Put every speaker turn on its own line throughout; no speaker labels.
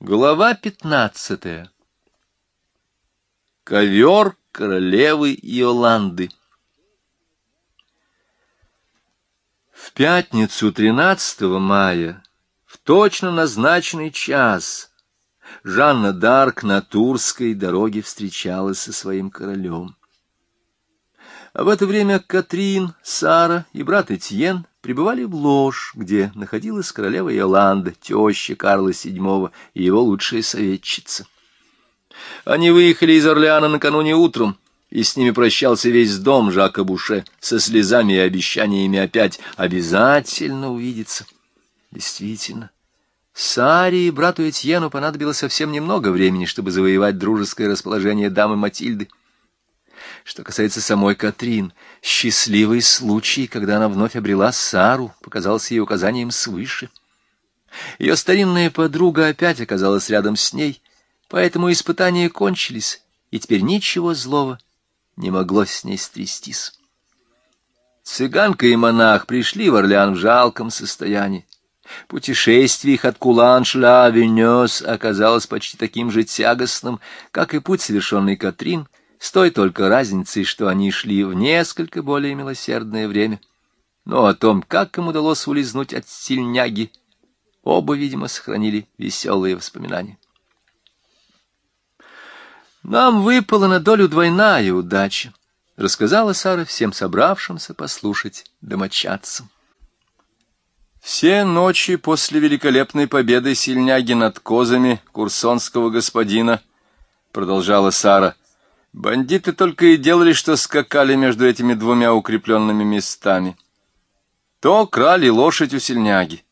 Глава пятнадцатая. Ковер королевы Иоланды. В пятницу 13 мая, в точно назначенный час, Жанна Дарк на Турской дороге встречалась со своим королем. А в это время Катрин, Сара и брат Этьен пребывали в ложь, где находилась королева Иоланда, теща Карла VII и его лучшая советчица. Они выехали из Орлеана накануне утром, и с ними прощался весь дом Жака Буше со слезами и обещаниями опять обязательно увидеться. Действительно, Саре и брату Этьену понадобилось совсем немного времени, чтобы завоевать дружеское расположение дамы Матильды. Что касается самой Катрин, счастливый случай, когда она вновь обрела Сару, показался ей указанием свыше. Ее старинная подруга опять оказалась рядом с ней, поэтому испытания кончились, и теперь ничего злого не могло с ней стрястись. Цыганка и монах пришли в Орлеан в жалком состоянии. Путешествие их от Куланшля Венес оказалось почти таким же тягостным, как и путь, совершенный Катрин — с той только разницей, что они шли в несколько более милосердное время. Но о том, как им удалось улизнуть от сильняги, оба, видимо, сохранили веселые воспоминания. «Нам выпала на долю двойная удача», — рассказала Сара всем собравшимся послушать домочадцам. Все ночи после великолепной победы сильняги над козами курсонского господина, продолжала Сара, — Бандиты только и делали, что скакали между этими двумя укрепленными местами. То крали лошадь у сельняги,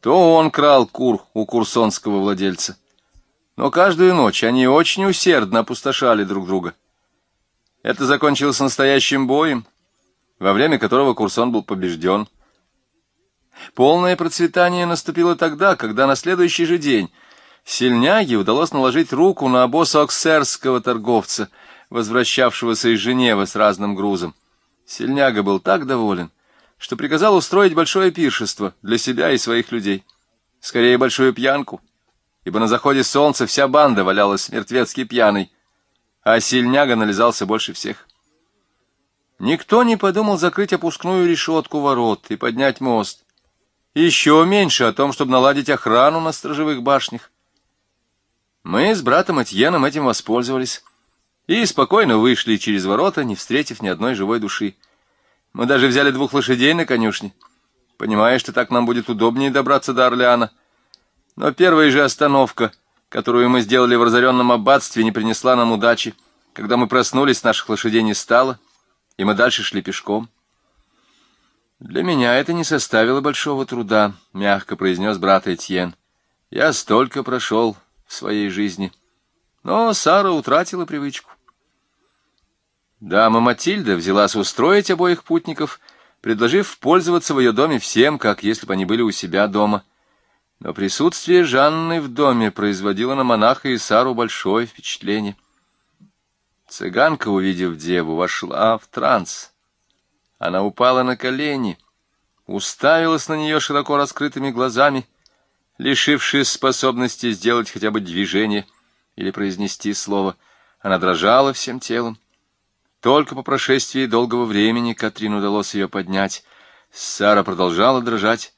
то он крал кур у курсонского владельца. Но каждую ночь они очень усердно опустошали друг друга. Это закончилось настоящим боем, во время которого Курсон был побежден. Полное процветание наступило тогда, когда на следующий же день Сельняге удалось наложить руку на обоз оксерского торговца — возвращавшегося из Женевы с разным грузом. Сельняга был так доволен, что приказал устроить большое пиршество для себя и своих людей. Скорее, большую пьянку, ибо на заходе солнца вся банда валялась мертвецки пьяной, а сельняга нализался больше всех. Никто не подумал закрыть опускную решетку ворот и поднять мост. Еще меньше о том, чтобы наладить охрану на сторожевых башнях. Мы с братом Этьеном этим воспользовались и спокойно вышли через ворота, не встретив ни одной живой души. Мы даже взяли двух лошадей на конюшне, понимая, что так нам будет удобнее добраться до Орлеана. Но первая же остановка, которую мы сделали в разоренном аббатстве, не принесла нам удачи. Когда мы проснулись, наших лошадей не стало, и мы дальше шли пешком. «Для меня это не составило большого труда», — мягко произнес брат Этьен. «Я столько прошел в своей жизни». Но Сара утратила привычку. Дама Матильда взялась устроить обоих путников, предложив пользоваться в ее доме всем, как если бы они были у себя дома. Но присутствие Жанны в доме производило на монаха и Сару большое впечатление. Цыганка, увидев деву, вошла в транс. Она упала на колени, уставилась на нее широко раскрытыми глазами, лишившись способности сделать хотя бы движение — или произнести слово. Она дрожала всем телом. Только по прошествии долгого времени Катрин удалось ее поднять. Сара продолжала дрожать,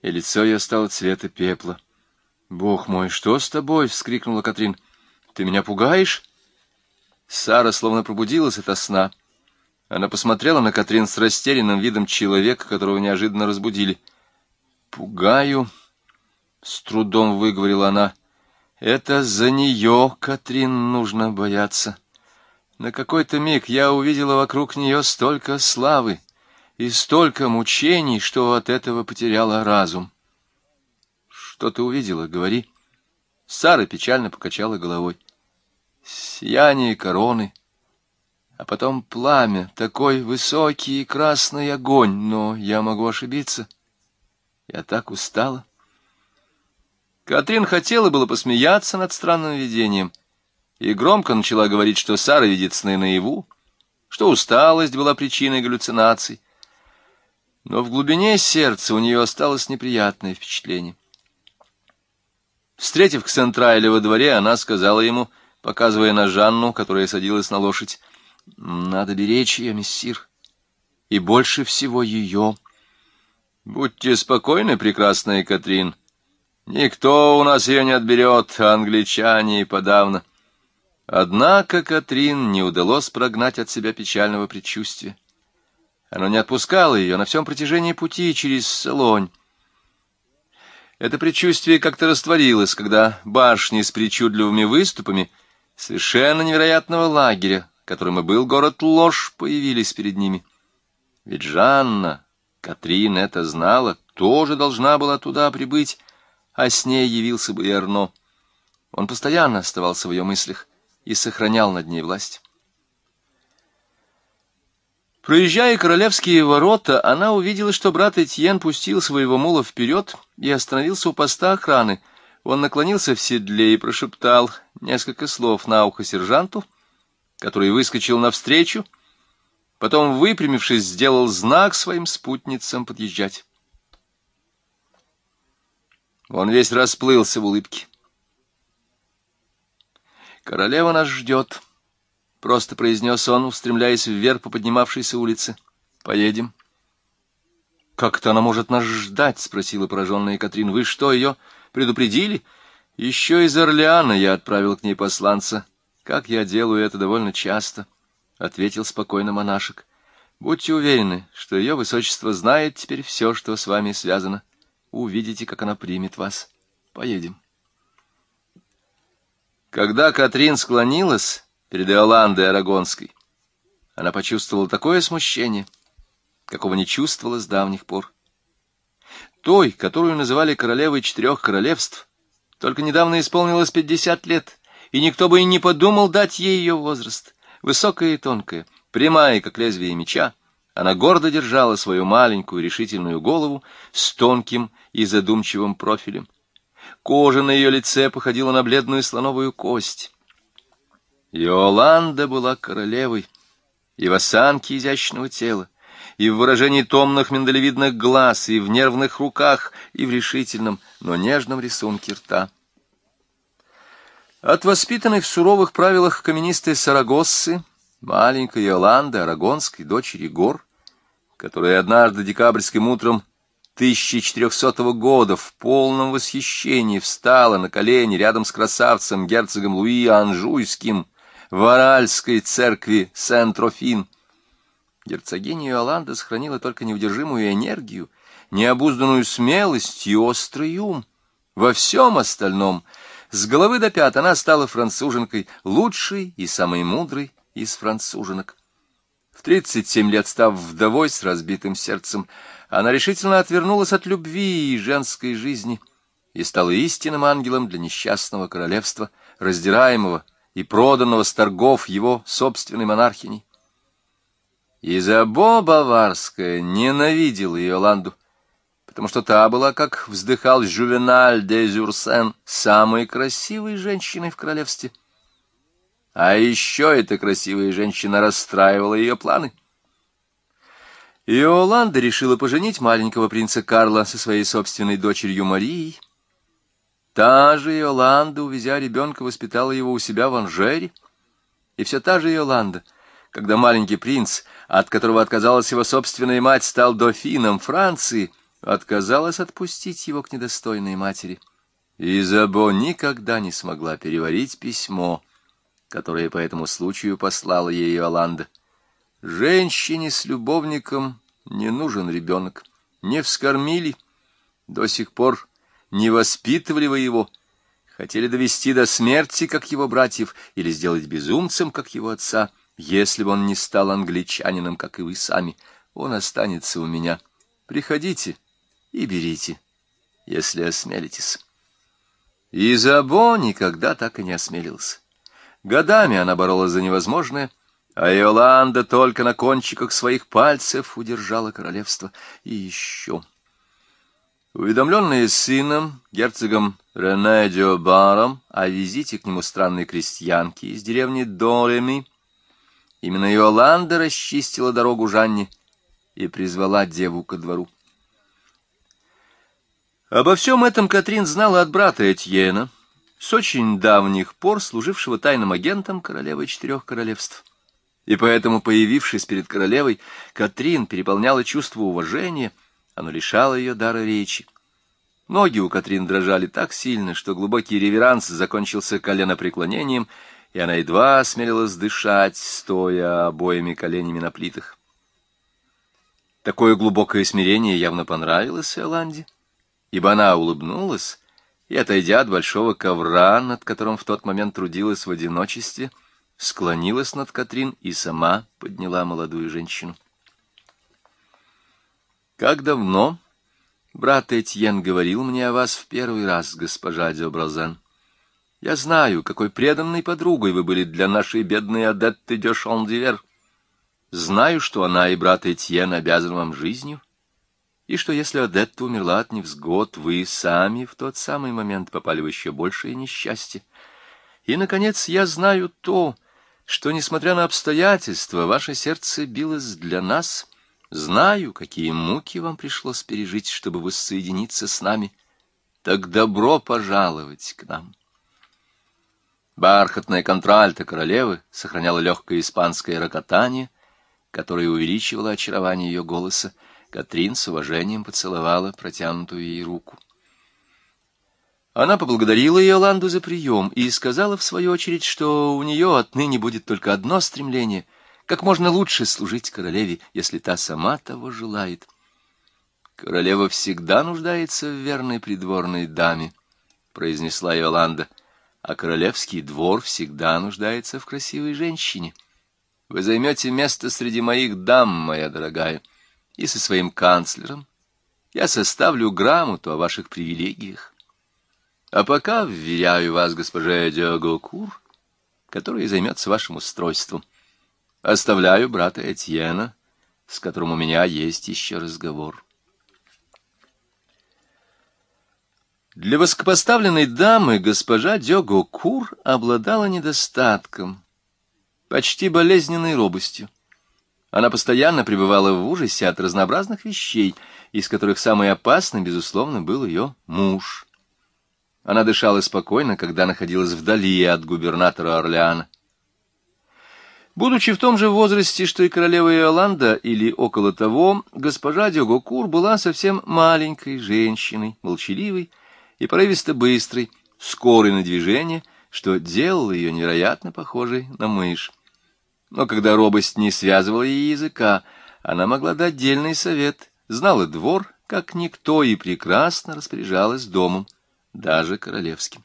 и лицо ее стало цвета пепла. «Бог мой, что с тобой?» — вскрикнула Катрин. «Ты меня пугаешь?» Сара словно пробудилась ото сна. Она посмотрела на Катрин с растерянным видом человека, которого неожиданно разбудили. «Пугаю», — с трудом выговорила она. Это за нее, Катрин, нужно бояться. На какой-то миг я увидела вокруг нее столько славы и столько мучений, что от этого потеряла разум. Что ты увидела? Говори. Сара печально покачала головой. Сияние короны, а потом пламя, такой высокий и красный огонь, но я могу ошибиться. Я так устала. Катрин хотела было посмеяться над странным видением и громко начала говорить, что Сара видит сны наяву, что усталость была причиной галлюцинаций. Но в глубине сердца у нее осталось неприятное впечатление. Встретив Ксентрайля во дворе, она сказала ему, показывая на Жанну, которая садилась на лошадь, «Надо беречь ее, мессир, и больше всего ее». «Будьте спокойны, прекрасная Катрин. Никто у нас ее не отберет, а англичане и подавно». Однако Катрин не удалось прогнать от себя печального предчувствия. Оно не отпускало ее на всем протяжении пути через Солонь. Это предчувствие как-то растворилось, когда башни с причудливыми выступами совершенно невероятного лагеря, которым и был город Ложь, появились перед ними. Ведь Жанна, Катрин это знала, тоже должна была туда прибыть, а с ней явился бы и Арно. Он постоянно оставался в ее мыслях и сохранял над ней власть. Проезжая королевские ворота, она увидела, что брат Этьен пустил своего мула вперед и остановился у поста охраны. Он наклонился в седле и прошептал несколько слов на ухо сержанту, который выскочил навстречу, потом, выпрямившись, сделал знак своим спутницам подъезжать. Он весь расплылся в улыбке. «Королева нас ждет». — просто произнес он, устремляясь вверх по поднимавшейся улице. — Поедем. — Как-то она может нас ждать? — спросила пораженная Катрин. — Вы что, ее предупредили? — Еще из Орлеана я отправил к ней посланца. Как я делаю это довольно часто, — ответил спокойно монашек. — Будьте уверены, что ее высочество знает теперь все, что с вами связано. Увидите, как она примет вас. Поедем. Когда Катрин склонилась перед Иоландой Арагонской. Она почувствовала такое смущение, какого не чувствовала с давних пор. Той, которую называли королевой четырех королевств, только недавно исполнилось пятьдесят лет, и никто бы и не подумал дать ей ее возраст. Высокая и тонкая, прямая, как лезвие меча, она гордо держала свою маленькую решительную голову с тонким и задумчивым профилем. Кожа на ее лице походила на бледную слоновую кость. Иоланда была королевой, и в осанке изящного тела, и в выражении томных миндалевидных глаз, и в нервных руках, и в решительном, но нежном рисунке рта. От воспитанной в суровых правилах каменистой Сарагоссы, маленькой Иоланды, арагонской дочери гор, которая однажды декабрьским утром 1400 года в полном восхищении встала на колени рядом с красавцем герцогом Луи Анжуйским, в Аральской церкви Сент-Трофин. Герцогиня Иоланда сохранила только неудержимую энергию, необузданную смелость и острый ум. Во всем остальном с головы до пят она стала француженкой, лучшей и самой мудрой из француженок. В тридцать семь лет став вдовой с разбитым сердцем, она решительно отвернулась от любви и женской жизни и стала истинным ангелом для несчастного королевства, раздираемого и проданного с торгов его собственной монархиней. Изабо Баварская ненавидела Иоланду, потому что та была, как вздыхал Жювеналь де Зюрсен, самой красивой женщиной в королевстве. А еще эта красивая женщина расстраивала ее планы. Иоланда решила поженить маленького принца Карла со своей собственной дочерью Марией, Та же Иоланда, увезя ребенка, воспитала его у себя в Анжере. И все та же Иоланда, когда маленький принц, от которого отказалась его собственная мать, стал дофином Франции, отказалась отпустить его к недостойной матери. Изабо никогда не смогла переварить письмо, которое по этому случаю послала ей Иоланда. Женщине с любовником не нужен ребенок. Не вскормили. До сих пор не воспитывали вы его, хотели довести до смерти, как его братьев, или сделать безумцем, как его отца, если бы он не стал англичанином, как и вы сами. Он останется у меня. Приходите и берите, если осмелитесь. Изабо никогда так и не осмелился. Годами она боролась за невозможное, а Иоланда только на кончиках своих пальцев удержала королевство. И еще... Уведомленные сыном, герцогом Рене Баром, о визите к нему странной крестьянки из деревни Дореми, именно Иоланда расчистила дорогу Жанне и призвала деву ко двору. Обо всем этом Катрин знала от брата Этьена, с очень давних пор служившего тайным агентом королевы четырех королевств. И поэтому, появившись перед королевой, Катрин переполняла чувство уважения, оно лишало ее дара речи. Ноги у Катрин дрожали так сильно, что глубокий реверанс закончился коленопреклонением, и она едва осмелилась дышать, стоя обоими коленями на плитах. Такое глубокое смирение явно понравилось Иоланде, ибо она улыбнулась и, отойдя от большого ковра, над которым в тот момент трудилась в одиночестве, склонилась над Катрин и сама подняла молодую женщину. «Как давно?» Брат Этьен говорил мне о вас в первый раз, госпожа Дёбразен. Я знаю, какой преданной подругой вы были для нашей бедной Адетты де Шондивер. Знаю, что она и брат Этьен обязаны вам жизнью, и что если Адетта умерла от невзгод, вы сами в тот самый момент попали в еще большее несчастье. И, наконец, я знаю то, несмотря на обстоятельства, ваше сердце билось для нас — Знаю, какие муки вам пришлось пережить, чтобы воссоединиться с нами. Так добро пожаловать к нам. Бархатная контральта королевы сохраняла легкое испанское рокотание, которое увеличивало очарование ее голоса. Катрин с уважением поцеловала протянутую ей руку. Она поблагодарила Иоланду за прием и сказала, в свою очередь, что у нее отныне будет только одно стремление — как можно лучше служить королеве, если та сама того желает. Королева всегда нуждается в верной придворной даме, произнесла Иоланда, а королевский двор всегда нуждается в красивой женщине. Вы займете место среди моих дам, моя дорогая, и со своим канцлером я составлю грамоту о ваших привилегиях. А пока вверяю вас госпоже Диого Кур, которая займется вашим устройством. Оставляю брата Этьена, с которым у меня есть еще разговор. Для высокопоставленной дамы госпожа Дёго Кур обладала недостатком, почти болезненной робостью. Она постоянно пребывала в ужасе от разнообразных вещей, из которых самый опасный, безусловно, был ее муж. Она дышала спокойно, когда находилась вдали от губернатора Орлеана. Будучи в том же возрасте, что и королева Иоланда, или около того, госпожа Дёгокур была совсем маленькой женщиной, молчаливой и порывисто быстрой, скорой на движение, что делало ее невероятно похожей на мышь. Но когда робость не связывала ей языка, она могла дать дельный совет, знала двор, как никто, и прекрасно распоряжалась домом, даже королевским.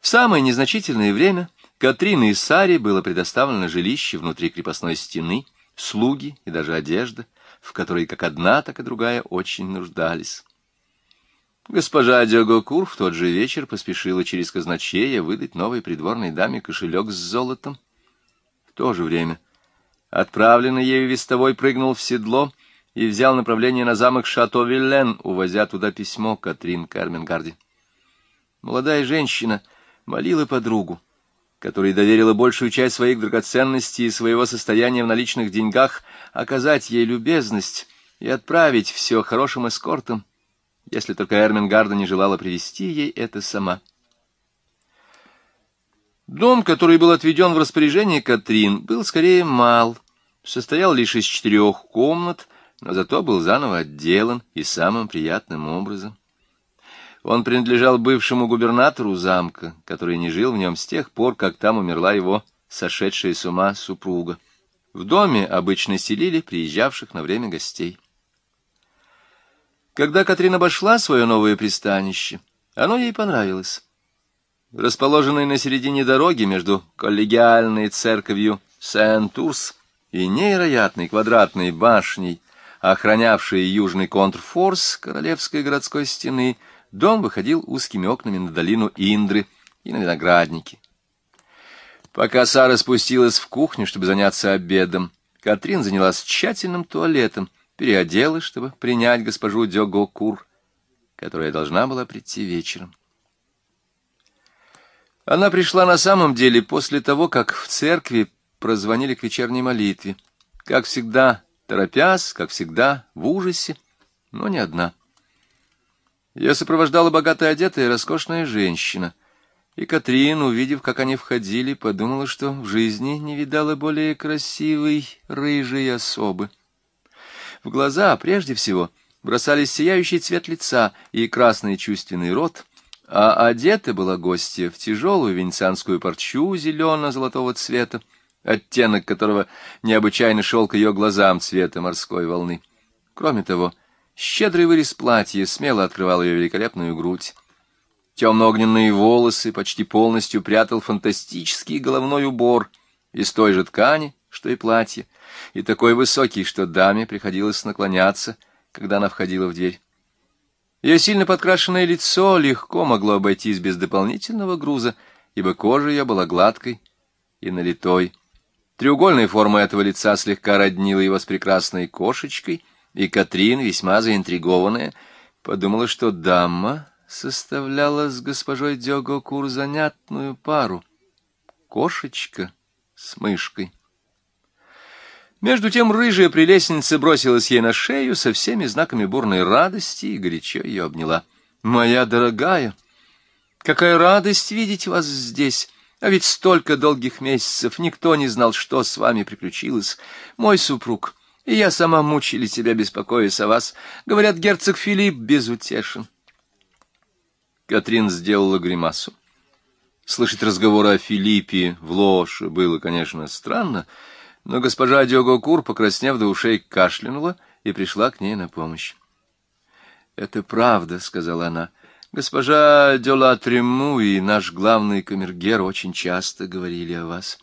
В самое незначительное время — Катрин и Саре было предоставлено жилище внутри крепостной стены, слуги и даже одежда, в которой как одна, так и другая очень нуждались. Госпожа Дёгокур в тот же вечер поспешила через казначея выдать новой придворной даме кошелек с золотом. В то же время отправленный ею вестовой прыгнул в седло и взял направление на замок Шато-Виллен, увозя туда письмо Катрин Карменгарди. Молодая женщина молила подругу которой доверила большую часть своих драгоценностей и своего состояния в наличных деньгах, оказать ей любезность и отправить все хорошим эскортом, если только Эрмингарда не желала привести ей это сама. Дом, который был отведен в распоряжение Катрин, был скорее мал, состоял лишь из четырех комнат, но зато был заново отделан и самым приятным образом. Он принадлежал бывшему губернатору замка, который не жил в нем с тех пор, как там умерла его сошедшая с ума супруга. В доме обычно селили приезжавших на время гостей. Когда Катрин обошла свое новое пристанище, оно ей понравилось. Расположенный на середине дороги между коллегиальной церковью Сент-Урс и невероятной квадратной башней, охранявшей южный контрфорс королевской городской стены, Дом выходил узкими окнами на долину Индры и на виноградники. Пока Сара спустилась в кухню, чтобы заняться обедом, Катрин занялась тщательным туалетом, переоделась, чтобы принять госпожу Дёго-Кур, которая должна была прийти вечером. Она пришла на самом деле после того, как в церкви прозвонили к вечерней молитве. Как всегда, торопясь, как всегда, в ужасе, но не одна. Ее сопровождала богато одетая роскошная женщина, и Катрин, увидев, как они входили, подумала, что в жизни не видала более красивой рыжей особы. В глаза, прежде всего, бросались сияющий цвет лица и красный чувственный рот, а одета была гостья в тяжелую венецианскую парчу зелено-золотого цвета, оттенок которого необычайно шел к ее глазам цвета морской волны. Кроме того, щедрый вырез платья смело открывал ее великолепную грудь. Темно-огненные волосы почти полностью прятал фантастический головной убор из той же ткани, что и платье, и такой высокий, что даме приходилось наклоняться, когда она входила в дверь. Ее сильно подкрашенное лицо легко могло обойтись без дополнительного груза, ибо кожа ее была гладкой и налитой. Треугольная форма этого лица слегка роднила его с прекрасной кошечкой, и Катрин, весьма заинтригованная, подумала, что дама составляла с госпожой Дёго-Кур занятную пару. Кошечка с мышкой. Между тем рыжая прелестница бросилась ей на шею со всеми знаками бурной радости и горячо ее обняла. «Моя дорогая, какая радость видеть вас здесь!» А ведь столько долгих месяцев никто не знал, что с вами приключилось. Мой супруг и я сама мучили тебя, беспокоясь о вас. Говорят, герцог Филипп безутешен. Катрин сделала гримасу. Слышать разговоры о Филиппе в ложь было, конечно, странно, но госпожа Дёго-Кур, покраснев до ушей, кашлянула и пришла к ней на помощь. — Это правда, — сказала она. — Госпожа Дёла Трему и наш главный камергер очень часто говорили о вас.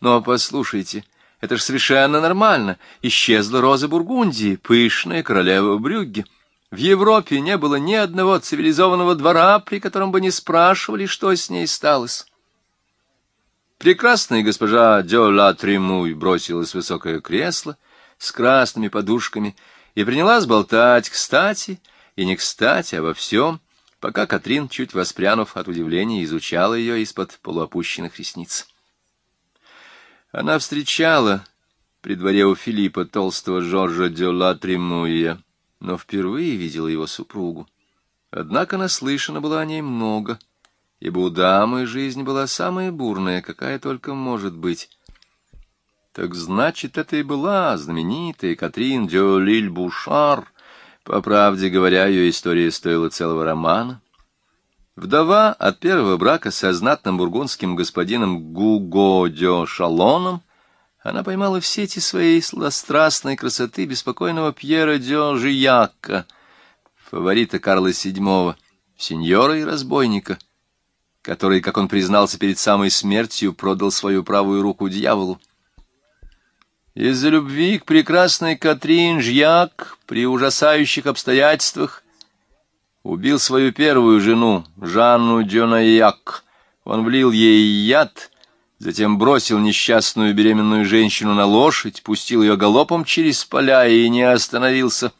Но послушайте, это же совершенно нормально. Исчезла роза Бургундии, пышная королева Брюгге. В Европе не было ни одного цивилизованного двора, при котором бы не спрашивали, что с ней сталось. Прекрасная госпожа Дёла Тремуй бросилась в высокое кресло с красными подушками и принялась болтать кстати и не кстати обо всем, пока Катрин, чуть воспрянув от удивления, изучала ее из-под полуопущенных ресниц. Она встречала при дворе у Филиппа толстого Жоржа Дюла Тремуя, но впервые видела его супругу. Однако наслышана была о ней много, ибо у дамы жизнь была самая бурная, какая только может быть. Так значит, это и была знаменитая Катрин Дюлиль Бушар. По правде говоря, ее история стоила целого романа. Вдова от первого брака со знатным бургундским господином Гуго де Шалоном — она поймала в сети своей сладострастной красоты беспокойного Пьера де Жияка, фаворита Карла VII, сеньора и разбойника, который, как он признался перед самой смертью, продал свою правую руку дьяволу. Из-за любви к прекрасной Катрин Жьяк при ужасающих обстоятельствах убил свою первую жену, Жанну Дюнаяк. Он влил ей яд — Затем бросил несчастную беременную женщину на лошадь, пустил ее галопом через поля и не остановился,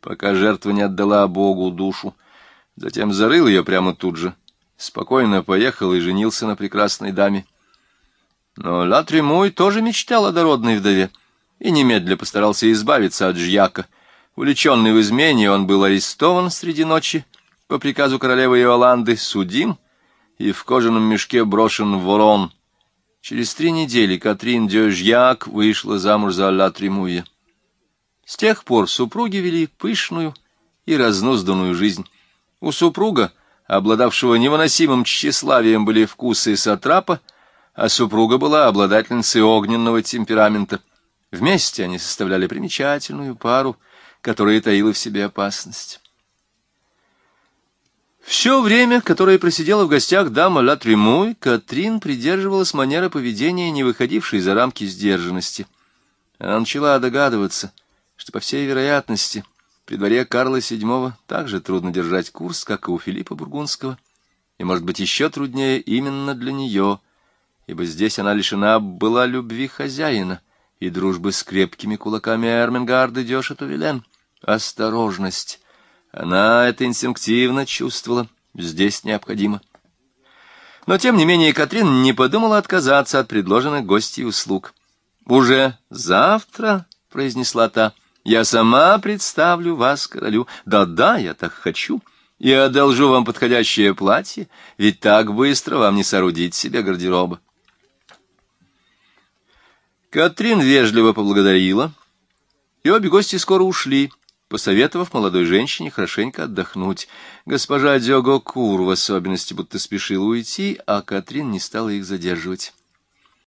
пока жертва не отдала Богу душу. Затем зарыл ее прямо тут же, спокойно поехал и женился на прекрасной даме. Но Латремуй тоже мечтал о дородной вдове и немедля постарался избавиться от жьяка. Увлеченный в измене, он был арестован среди ночи по приказу королевы Иоланды, судим и в кожаном мешке брошен ворон — Через три недели Катрин Дёжьяк вышла замуж за Ла Тремуя. С тех пор супруги вели пышную и разнузданную жизнь. У супруга, обладавшего невыносимым тщеславием, были вкусы сатрапа, а супруга была обладательницей огненного темперамента. Вместе они составляли примечательную пару, которая таила в себе опасность. Все время, которое просидела в гостях дама Ла Тремуй, Катрин придерживалась манеры поведения, не выходившей за рамки сдержанности. Она начала догадываться, что, по всей вероятности, при дворе Карла VII также трудно держать курс, как и у Филиппа Бургундского, и, может быть, еще труднее именно для нее, ибо здесь она лишена была любви хозяина и дружбы с крепкими кулаками Эрмингарда Дёша Тувелен. Осторожность! Она это инстинктивно чувствовала, здесь необходимо. Но, тем не менее, Катрин не подумала отказаться от предложенных гостей услуг. «Уже завтра», — произнесла та, — «я сама представлю вас королю. Да-да, я так хочу. и одолжу вам подходящее платье, ведь так быстро вам не соорудить себе гардероба. Катрин вежливо поблагодарила, и обе гости скоро ушли, посоветовав молодой женщине хорошенько отдохнуть. Госпожа Дёго Кур в особенности будто спешила уйти, а Катрин не стала их задерживать.